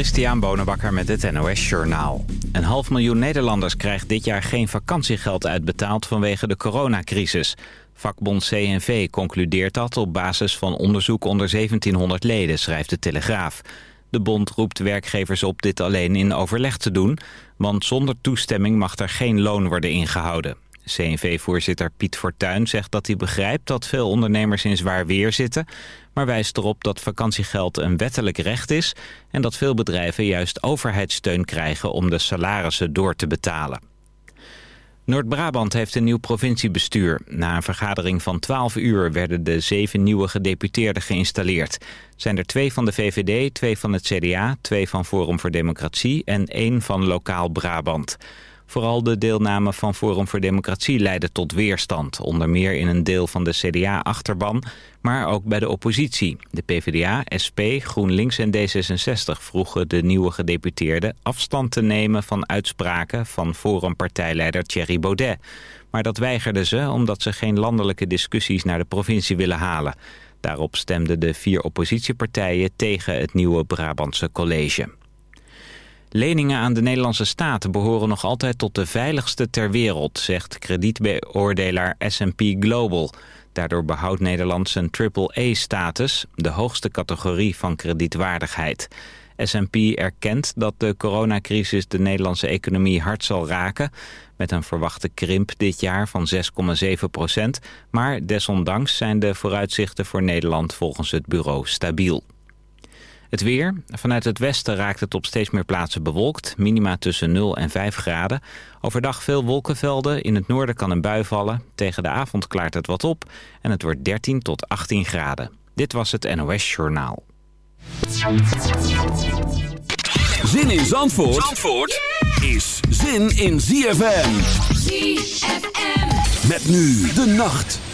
Christian Bonenbakker met het NOS Journaal. Een half miljoen Nederlanders krijgt dit jaar geen vakantiegeld uitbetaald vanwege de coronacrisis. Vakbond CNV concludeert dat op basis van onderzoek onder 1700 leden, schrijft de Telegraaf. De bond roept werkgevers op dit alleen in overleg te doen, want zonder toestemming mag er geen loon worden ingehouden. CNV-voorzitter Piet Fortuyn zegt dat hij begrijpt dat veel ondernemers in zwaar weer zitten... maar wijst erop dat vakantiegeld een wettelijk recht is... en dat veel bedrijven juist overheidssteun krijgen om de salarissen door te betalen. Noord-Brabant heeft een nieuw provinciebestuur. Na een vergadering van 12 uur werden de zeven nieuwe gedeputeerden geïnstalleerd. Zijn er twee van de VVD, twee van het CDA, twee van Forum voor Democratie en één van Lokaal Brabant. Vooral de deelname van Forum voor Democratie leidde tot weerstand. Onder meer in een deel van de CDA-achterban, maar ook bij de oppositie. De PvdA, SP, GroenLinks en D66 vroegen de nieuwe gedeputeerden afstand te nemen van uitspraken van Forum-partijleider Thierry Baudet. Maar dat weigerden ze omdat ze geen landelijke discussies naar de provincie willen halen. Daarop stemden de vier oppositiepartijen tegen het nieuwe Brabantse college. Leningen aan de Nederlandse staat behoren nog altijd tot de veiligste ter wereld, zegt kredietbeoordelaar S&P Global. Daardoor behoudt Nederland zijn AAA-status, de hoogste categorie van kredietwaardigheid. S&P erkent dat de coronacrisis de Nederlandse economie hard zal raken... met een verwachte krimp dit jaar van 6,7 procent. Maar desondanks zijn de vooruitzichten voor Nederland volgens het bureau stabiel. Het weer. Vanuit het westen raakt het op steeds meer plaatsen bewolkt. Minima tussen 0 en 5 graden. Overdag veel wolkenvelden. In het noorden kan een bui vallen. Tegen de avond klaart het wat op. En het wordt 13 tot 18 graden. Dit was het NOS Journaal. Zin in Zandvoort, Zandvoort is zin in ZFM. ZFM. Met nu de nacht.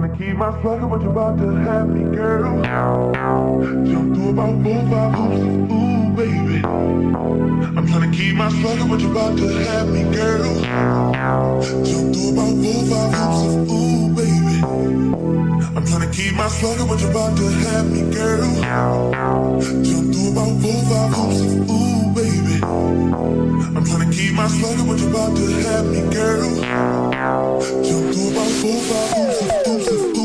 My swagger, but you about to have me, girl. Jump through about four, five hoops, ooh, baby. I'm trying to keep my swagger, but you about to have me, girl. Jump through about four, five hoops, ooh, baby. I'm trying to keep my swagger, but you about to have me, girl. Jump through about four, five hoops, ooh. I'm trying to keep my swagger, but you about to have me, girl. Jump through about four, five oops, oops, oops,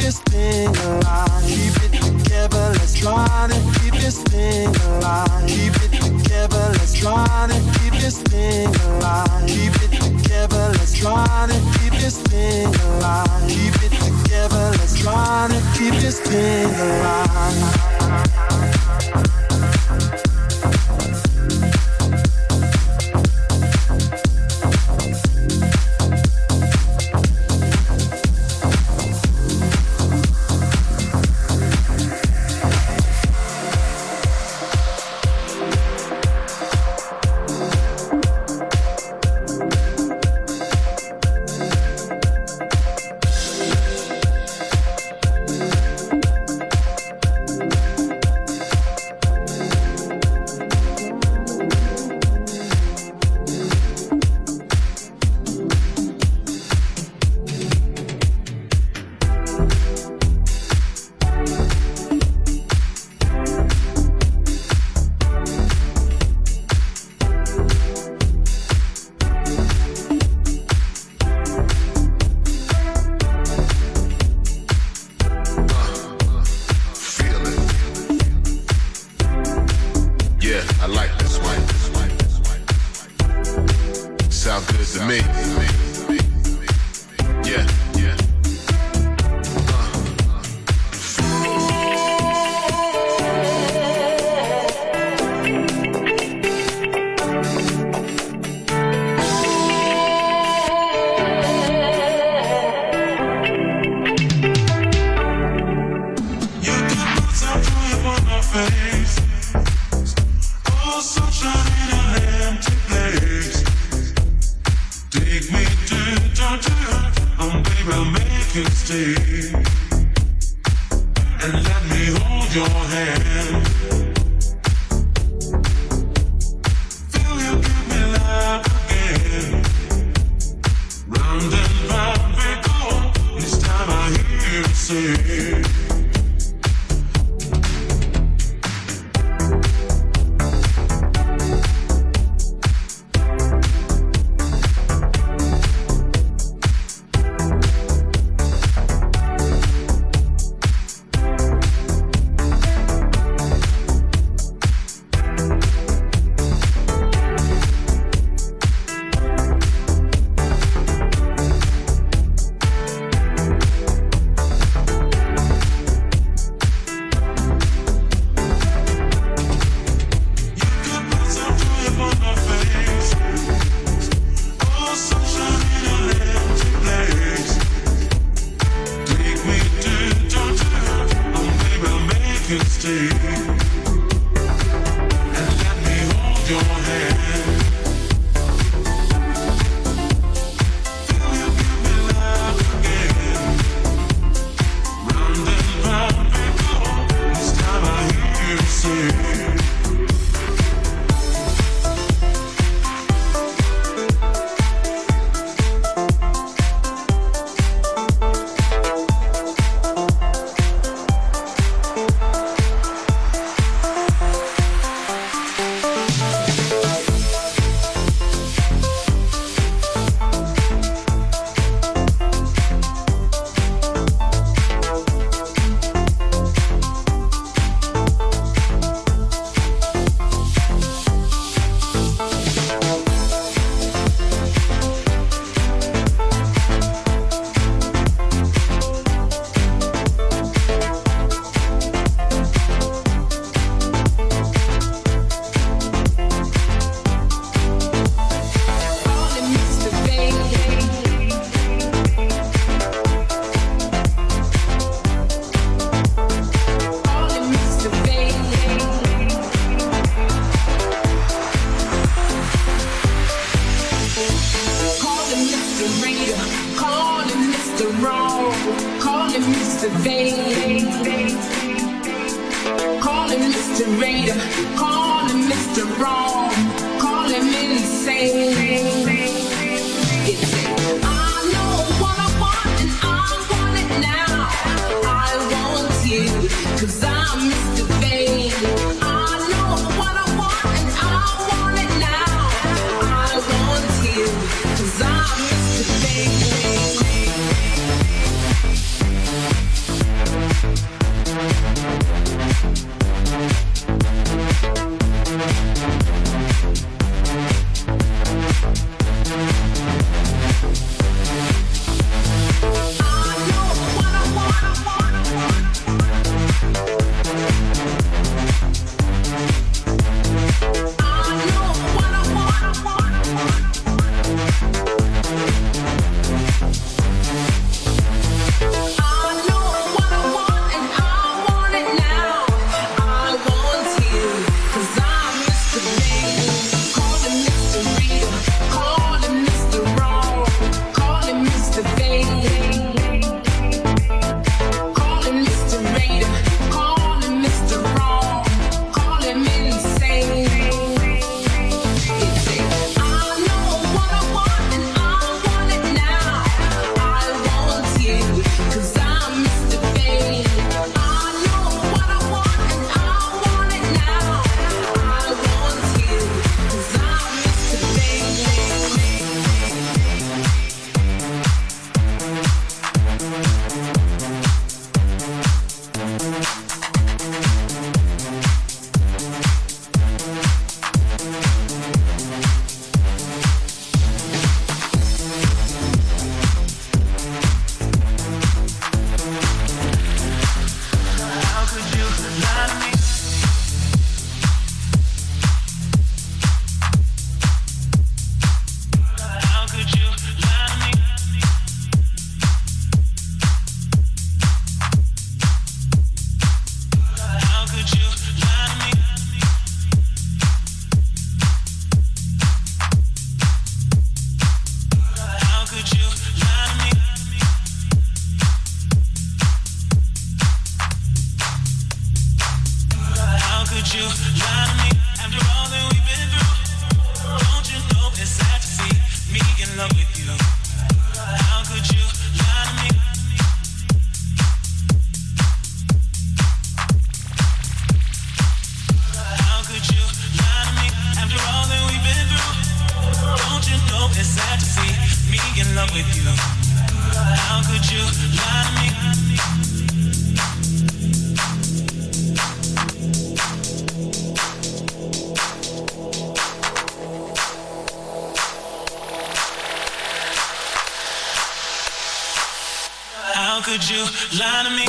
this thing alive. Keep it together, let's try to keep this thing alive. Keep it together, let's try to keep this thing alive. Keep it together, let's try to keep this thing alive. Keep it together, let's try to keep this thing alive. you stay. lying to me.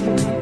Bye.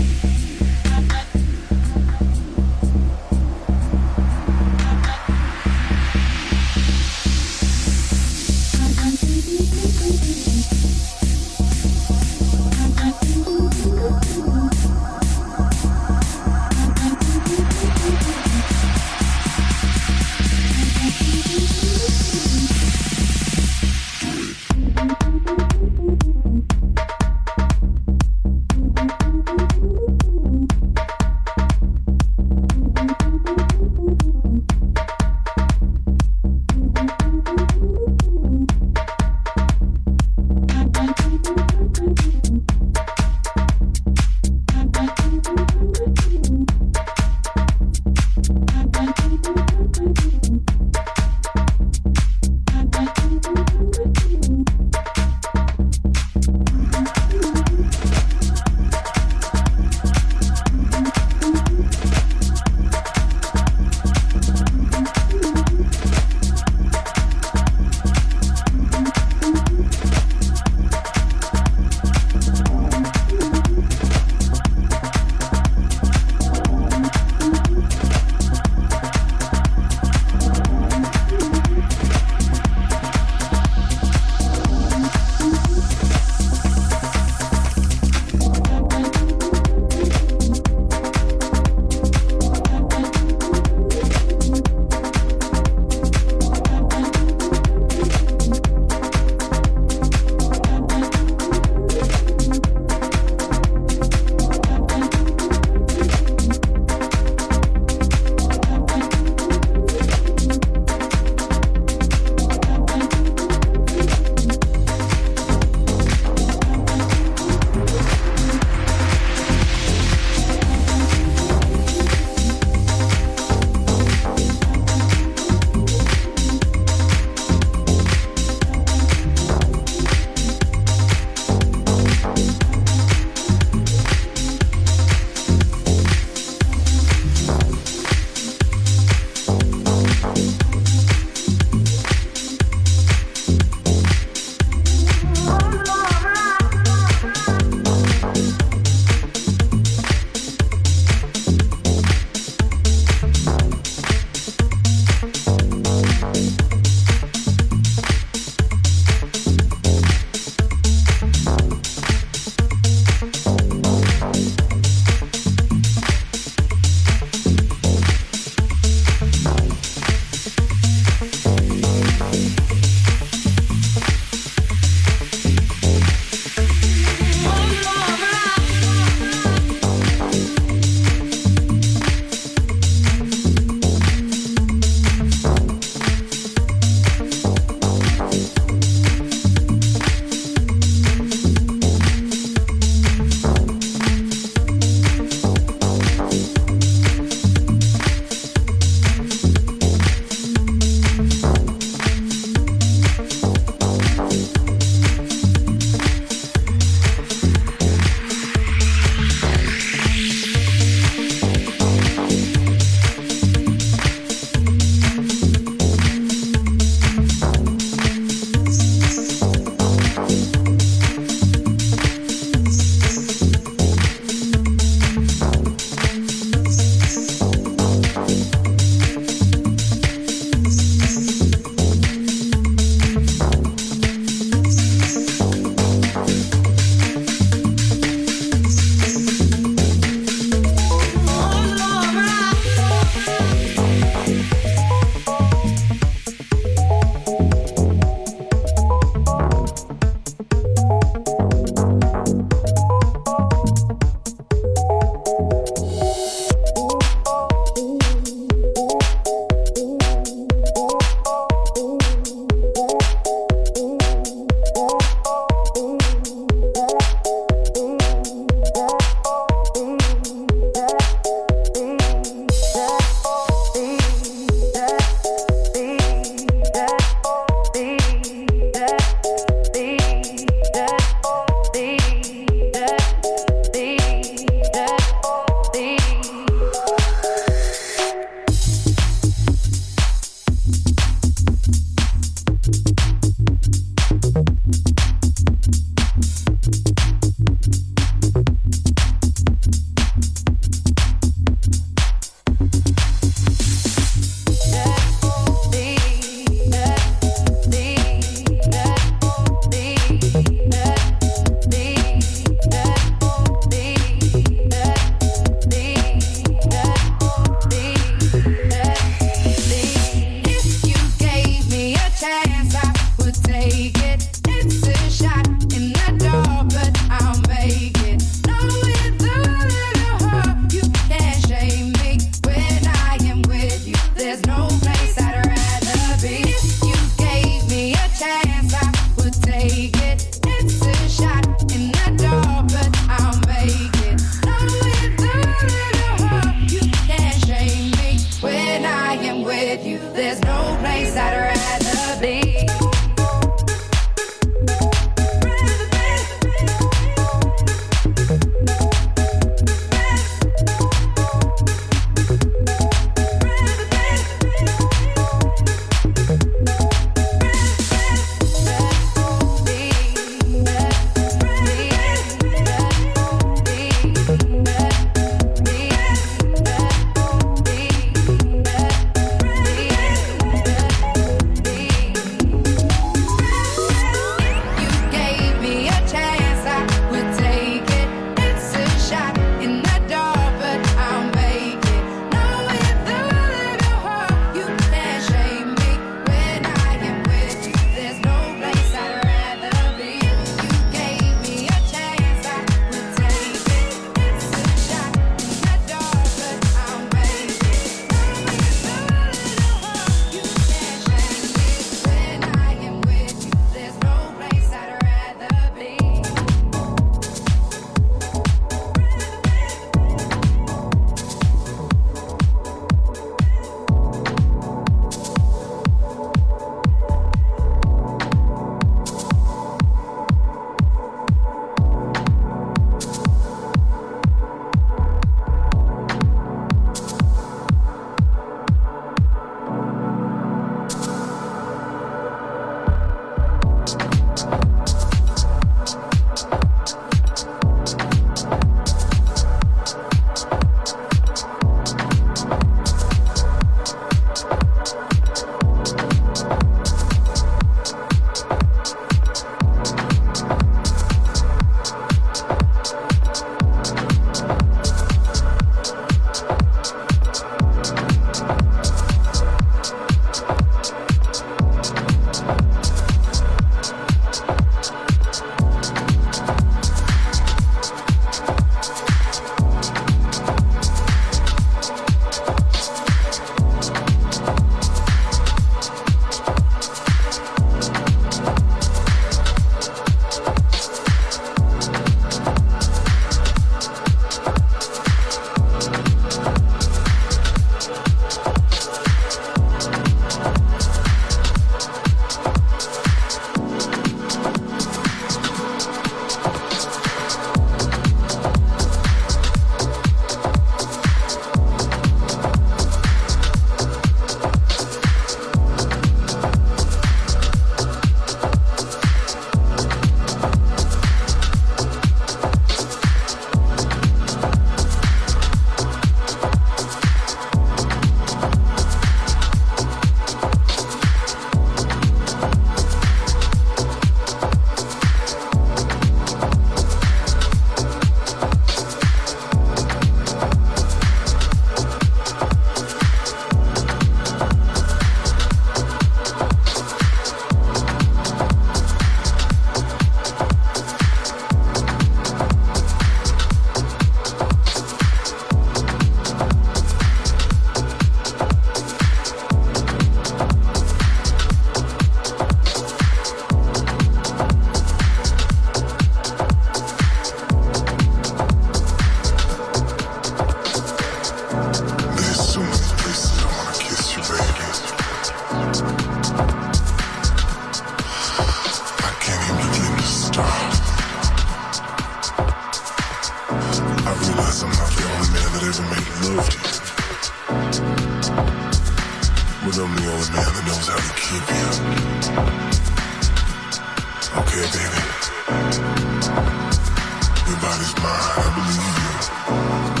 Your body's mine, I believe you.